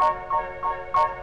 Thank you.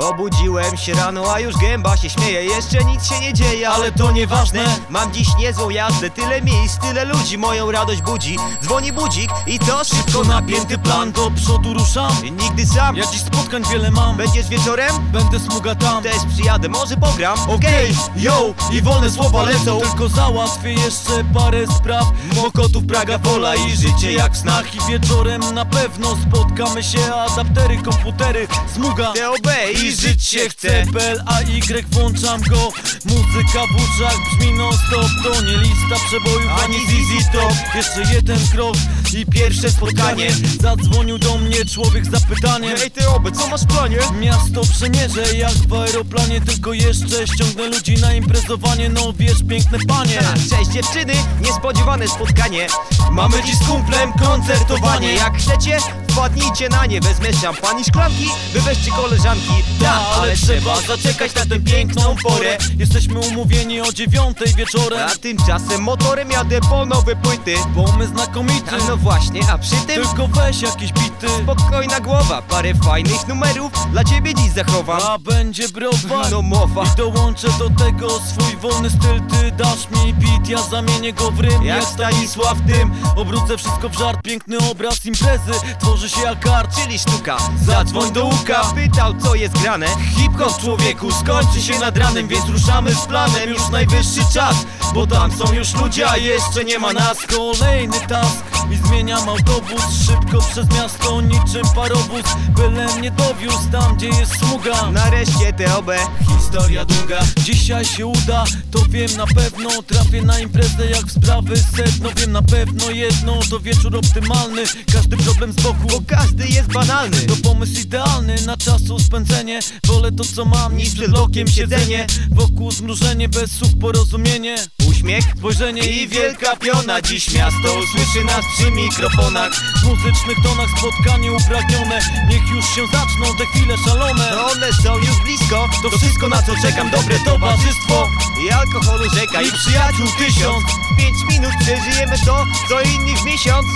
Obudziłem się rano, a już gęba się śmieje. Jeszcze nic się nie dzieje, ale to nieważne. Mam dziś niezłą jazdę, tyle miejsc, tyle ludzi. Moją radość budzi, dzwoni budzik I to szybko napięty plan do przodu ruszam. Nigdy sam. Ja dziś spotkań wiele mam. Będziesz wieczorem? Będę smuga tam. Też przyjadę, może pogram. Okej, yo, i wolne słowa lecą. Tylko załatwię jeszcze parę spraw. Mokotów, Praga, Wola i życie jak w snach I wieczorem na pewno spotkamy się. Adaptery, komputery, smuga. DOB i żyć się chce CPL, a Y włączam go. Muzyka w uszach brzmi non stop To nie lista przebojów Ani ZZ Top. Jeszcze jeden krok i pierwsze spotkanie. Zadzwonił do mnie człowiek z zapytaniem. Hej ty oby, co masz w planie? Miasto przemierzę jak w aeroplanie. Tylko jeszcze ściągnę ludzi na imprezowanie. No wiesz piękne panie. A, Cześć dziewczyny, niespodziewane spotkanie. Mamy dziś z kumplem koncertowanie. Jak chcecie, wpadnijcie na nie Wezmę szampan i szklanki, wy weźcie koleżanki. Ta, ale trzeba zaczekać na tę piękną porę. Jesteśmy umówieni o dziewiątej wieczorem. A tymczasem motorem jadę po nowe płyty. Pomysł znakomity. A no właśnie, a przy tym Tylko weź jakieś bity. spokojna głowa Parę fajnych numerów dla ciebie dziś zachowam. A będzie browar No mowa. I dołączę do tego swój wolny styl. Ty dasz mi beat, ja zamienię go w rym. Jak Stanisław Dym. Obrócę wszystko w żart, piękny obraz imprezy Tworzy się jak Czyli sztuka, zadzwoń do łuka Pytał co jest grane. Hip-hop człowieku skończy się nad ranem Więc ruszamy z planem, już najwyższy czas Bo tam są już ludzie, a jeszcze nie ma nas. Kolejny task zmieniam autobus Szybko przez miasto niczym parobus Byle mnie dowiózł tam gdzie jest smuga. Nareszcie TOB, historia długa Dzisiaj się uda, to wiem na pewno. Trafię na imprezę jak w sprawy sedno. Wiem na pewno jedno, to wieczór optymalny. Każdy problem z boku Bo każdy jest banalny. To pomysł idealny na czasu spędzenie. Wolę to co mam niż przed blokiem siedzenie. Wokół zmrużenie, bez słów porozumienie Uśmiech Spojrzenie i wielka piona. Dziś miasto usłyszy nas przy mikrofonach. W muzycznych tonach spotkanie upragnione. Niech już się zaczną te chwile szalone. No one są już blisko. To wszystko na co czekam. Dobre towarzystwo. I alkoholu rzeka I przyjaciół tysiąc. Pięć minut przeżyjemy to Co inni w miesiąc.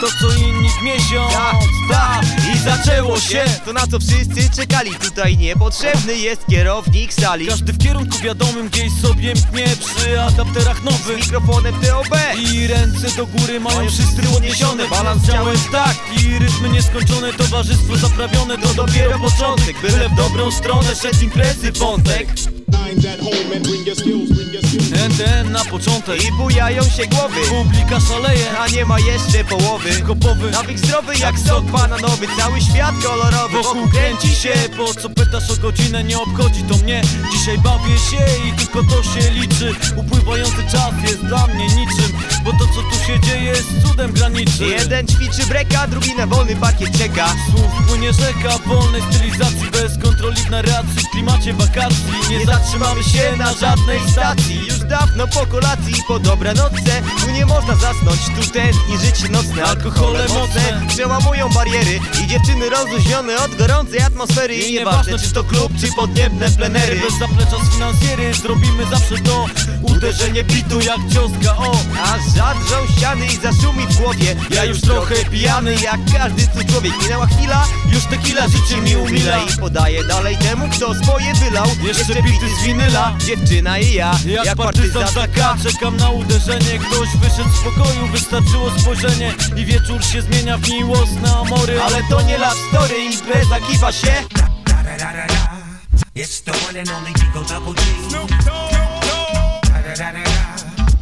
To co inni w miesiąc. Tak, tak I zaczęło się. To na co wszyscy czekali. Tutaj niepotrzebny jest kierownik sali. Każdy w kierunku wiadomym gdzieś sobie mknie. Przy adapterach Z nowych mikrofonem TOB I ręce do góry mają wszyscy podniesione Balans ciałem w tak. I rytmy nieskończone. Towarzystwo zaprawione To dopiero początek. Byle w dobrą stronę szedł imprezy wątek. At home and bring your skills, NTN na początek. I bujają się głowy. Publika szaleje. A nie ma jeszcze połowy. Kopowy Nawyk zdrowy jak sok bananowy. Cały świat kolorowy Wokół kręci się, po co pytasz o godzinę? Nie obchodzi to mnie, dzisiaj bawię się I tylko to się liczy. Upływający czas jest Jeden ćwiczy breka, drugi na wolny parkiet czeka. Słów płynie rzeka wolnej stylizacji Bez kontroli w narracji, w klimacie wakacji. Nie zatrzymamy się na żadnej stacji. Już dawno po kolacji po dobranocce Tu nie można zasnąć, tu tętni życie nocne Alkohole mocne. przełamują bariery I dziewczyny rozluźnione od gorącej atmosfery. I nieważne czy to klub, czy podniebne plenery. Bez zaplecza z finansjery Zrobimy zawsze to Uderzenie bitu jak cioska, o! Aż zadrżą ściany i zaszumi w głowie Ja już trochę pijany Jak każdy tu człowiek. Minęła chwila, już tequila życie mi umila. I podaję dalej temu, kto swoje wylał. Jeszcze bity z winyla. Dziewczyna i ja, Jak partyzan taka. Czekam na uderzenie. Ktoś wyszedł z pokoju Wystarczyło spojrzenie. I wieczór się zmienia w miłosne amory. Ale to nie love story, impreza kiwa się. Da da da da da. It's the one and only Double G. Snoop Dogg.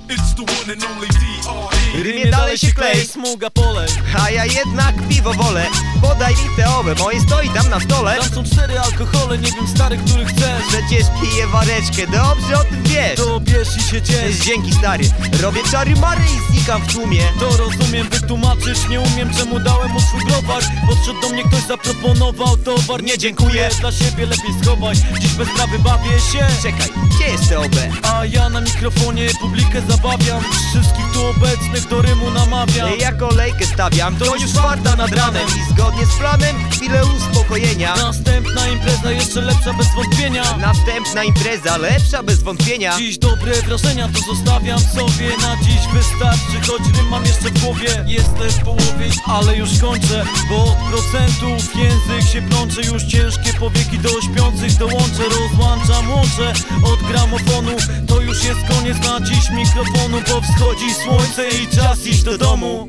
D.R.E. Rymie dalej się klej. Smuga polej A ja jednak piwo wolę. Podaj mi te owe, moje stoi tam na stole. Tam są cztery alkohole, nie wiem stary, który chcesz. Przecież piję wareczkę, dobrze o tym wiesz. To bierz i się ciesz Dzięki stary, robię czary mary i znikam w tłumie. To rozumiem, wytłumaczyć nie umiem czemu dałem mu swój browar. Podszedł do mnie ktoś, zaproponował towar. Nie dziękuję, dla siebie lepiej schowaj. Dziś bez sprawy bawię się. Czekaj, gdzie jest te OB? A ja na mikrofonie publikę zabawiam Wszystkich tu obecnych do rymu namawiam. Ja kolejkę stawiam, to już czwarta nad ranem. I zgodnie z planem, chwilę uspokojenia. Następna impreza jeszcze lepsza bez wątpienia. Następna impreza, lepsza bez wątpienia. Dziś dobre wrażenia to zostawiam sobie. Na dziś wystarczy, choć rym mam jeszcze w głowie. Jestem w połowie, ale już kończę Bo od procentów język się plącze. Już ciężkie powieki do śpiących dołączę. Rozłączam, łączę od gramofonu. To już jest koniec. Na dziś mikrofonu Bo wschodzi słońce i czas iść do domu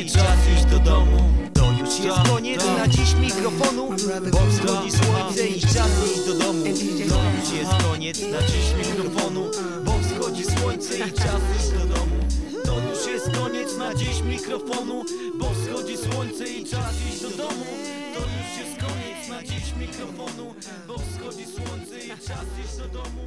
i czas iść do domu. To już jest koniec. Na dziś mikrofonu Bo wschodzi słońce i czas iść do domu. To już jest koniec. Na dziś mikrofonu Bo wschodzi słońce i czas iść do domu. To już jest koniec. Na dziś mikrofonu Bo wschodzi słońce i czas iść do domu. To już jest koniec. Na dziś mikrofonu Bo wschodzi słońce i czas iść do domu